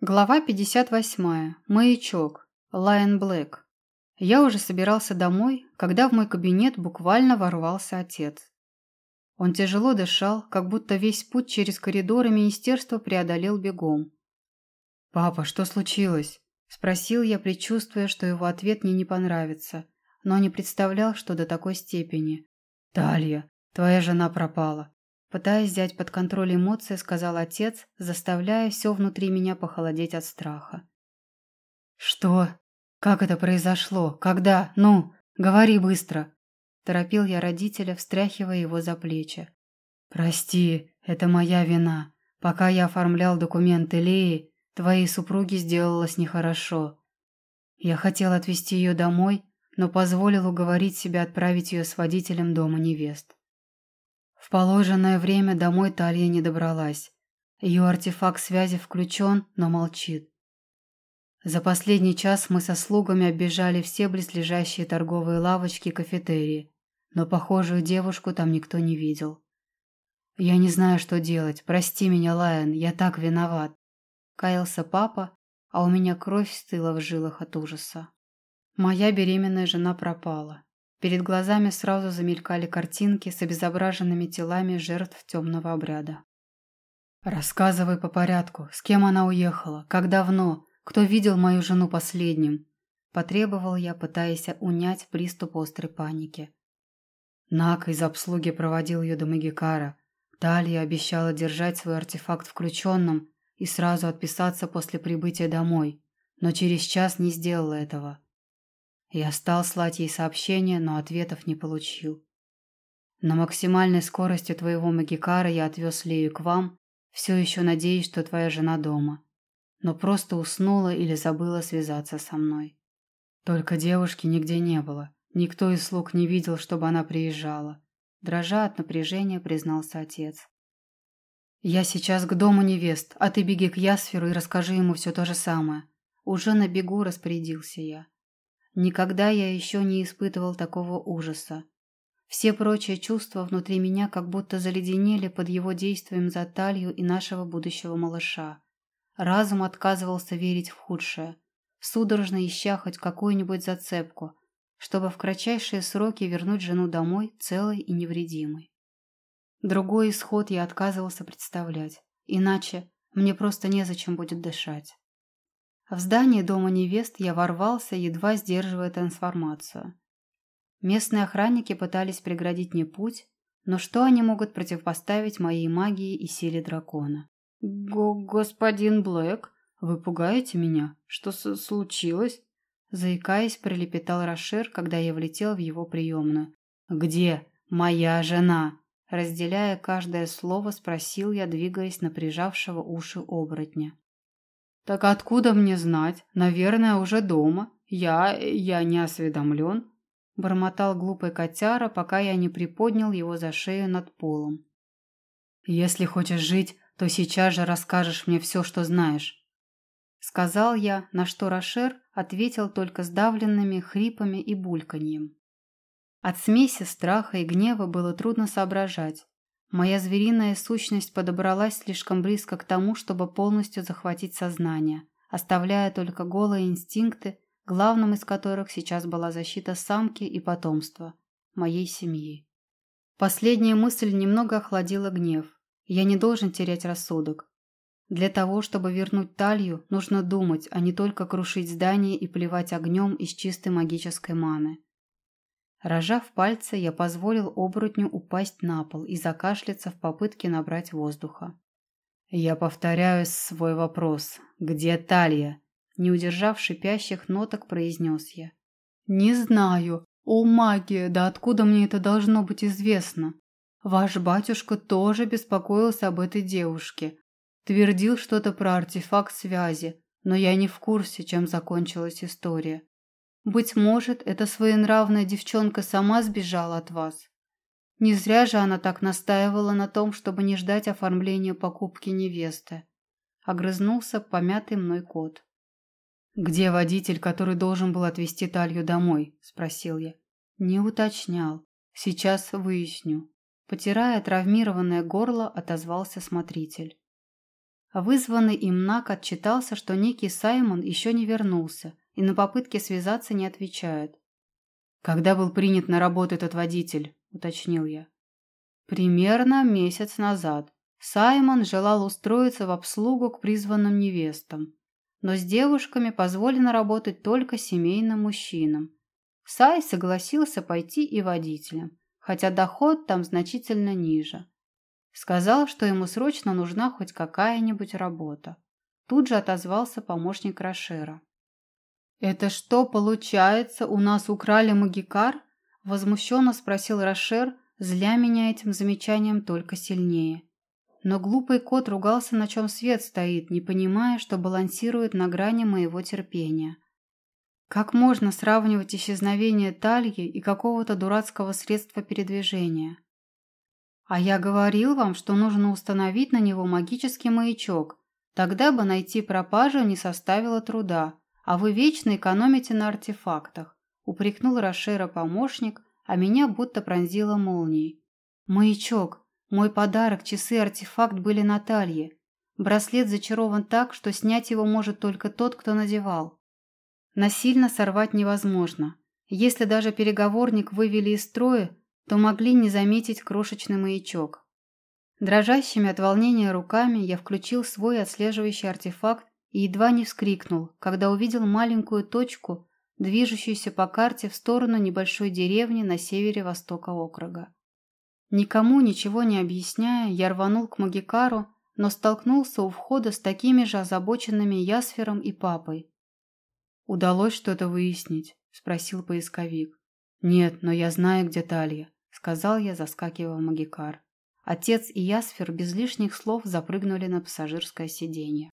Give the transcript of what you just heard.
Глава 58. Маячок. Лайон Блэк. Я уже собирался домой, когда в мой кабинет буквально ворвался отец. Он тяжело дышал, как будто весь путь через коридоры министерства преодолел бегом. «Папа, что случилось?» – спросил я, предчувствуя, что его ответ мне не понравится, но не представлял, что до такой степени. «Талья, твоя жена пропала. Пытаясь взять под контроль эмоции, сказал отец, заставляя все внутри меня похолодеть от страха. «Что? Как это произошло? Когда? Ну, говори быстро!» Торопил я родителя, встряхивая его за плечи. «Прости, это моя вина. Пока я оформлял документы Леи, твоей супруге сделалось нехорошо. Я хотел отвезти ее домой, но позволил уговорить себя отправить ее с водителем дома невест. В положенное время домой Талья не добралась. Ее артефакт связи включен, но молчит. За последний час мы со слугами оббежали все близлежащие торговые лавочки и кафетерии, но похожую девушку там никто не видел. «Я не знаю, что делать. Прости меня, Лайон, я так виноват», — каялся папа, а у меня кровь стыла в жилах от ужаса. Моя беременная жена пропала. Перед глазами сразу замелькали картинки с обезображенными телами жертв темного обряда. «Рассказывай по порядку, с кем она уехала, как давно, кто видел мою жену последним?» Потребовал я, пытаясь унять приступ острой паники. Нак из обслуги проводил ее до Магикара. Талия обещала держать свой артефакт включенным и сразу отписаться после прибытия домой, но через час не сделала этого. Я стал слать ей сообщения, но ответов не получил. На максимальной скорости твоего магикара я отвез Лею к вам, все еще надеясь, что твоя жена дома. Но просто уснула или забыла связаться со мной. Только девушки нигде не было. Никто из слуг не видел, чтобы она приезжала. Дрожа от напряжения, признался отец. «Я сейчас к дому невест, а ты беги к Ясферу и расскажи ему все то же самое». Уже на бегу распорядился я. Никогда я еще не испытывал такого ужаса. Все прочие чувства внутри меня как будто заледенели под его действием за талью и нашего будущего малыша. Разум отказывался верить в худшее, судорожно ища хоть какую-нибудь зацепку, чтобы в кратчайшие сроки вернуть жену домой целой и невредимой. Другой исход я отказывался представлять, иначе мне просто незачем будет дышать. В здание дома невест я ворвался, едва сдерживая трансформацию. Местные охранники пытались преградить мне путь, но что они могут противопоставить моей магии и силе дракона? Го «Господин Блэк, вы пугаете меня? Что случилось?» Заикаясь, пролепетал Рошер, когда я влетел в его приемную. «Где моя жена?» Разделяя каждое слово, спросил я, двигаясь на прижавшего уши оборотня. «Так откуда мне знать? Наверное, уже дома. Я... я не осведомлен», — бормотал глупый котяра, пока я не приподнял его за шею над полом. «Если хочешь жить, то сейчас же расскажешь мне все, что знаешь», — сказал я, на что Рошер ответил только сдавленными хрипами и бульканьем. От смеси страха и гнева было трудно соображать. Моя звериная сущность подобралась слишком близко к тому, чтобы полностью захватить сознание, оставляя только голые инстинкты, главным из которых сейчас была защита самки и потомства, моей семьи. Последняя мысль немного охладила гнев. Я не должен терять рассудок. Для того, чтобы вернуть талью, нужно думать, а не только крушить здание и плевать огнем из чистой магической маны. Рожав пальцы, я позволил оборотню упасть на пол и закашляться в попытке набрать воздуха. «Я повторяю свой вопрос. Где Талья?» Не удержав шипящих ноток, произнес я. «Не знаю. О, магия, да откуда мне это должно быть известно? Ваш батюшка тоже беспокоился об этой девушке. Твердил что-то про артефакт связи, но я не в курсе, чем закончилась история. Быть может, эта своенравная девчонка сама сбежала от вас. Не зря же она так настаивала на том, чтобы не ждать оформления покупки невесты. Огрызнулся помятый мной кот. «Где водитель, который должен был отвезти Талью домой?» – спросил я. Не уточнял. Сейчас выясню. Потирая травмированное горло, отозвался смотритель. Вызванный им Нак отчитался, что некий Саймон еще не вернулся и на попытки связаться не отвечает. «Когда был принят на работу этот водитель?» – уточнил я. «Примерно месяц назад. Саймон желал устроиться в обслугу к призванным невестам. Но с девушками позволено работать только семейным мужчинам. Сай согласился пойти и водителем, хотя доход там значительно ниже. Сказал, что ему срочно нужна хоть какая-нибудь работа. Тут же отозвался помощник Рошера. «Это что, получается, у нас украли магикар?» Возмущенно спросил Рошер, зля меня этим замечанием только сильнее. Но глупый кот ругался, на чем свет стоит, не понимая, что балансирует на грани моего терпения. Как можно сравнивать исчезновение Тальи и какого-то дурацкого средства передвижения? А я говорил вам, что нужно установить на него магический маячок. Тогда бы найти пропажу не составило труда, а вы вечно экономите на артефактах. Упрекнул Рошера помощник, а меня будто пронзило молнией. Маячок. Мой подарок, часы-артефакт были Наталье. Браслет зачарован так, что снять его может только тот, кто надевал. Насильно сорвать невозможно. Если даже переговорник вывели из строя, то могли не заметить крошечный маячок. Дрожащими от волнения руками я включил свой отслеживающий артефакт и едва не вскрикнул, когда увидел маленькую точку, движущуюся по карте в сторону небольшой деревни на севере-востока округа. Никому ничего не объясняя, я рванул к Магикару, но столкнулся у входа с такими же озабоченными Ясфером и папой. «Удалось что-то выяснить?» – спросил поисковик. «Нет, но я знаю, где Талья сказал я, заскакивая в магикар. Отец и Ясфер без лишних слов запрыгнули на пассажирское сиденье.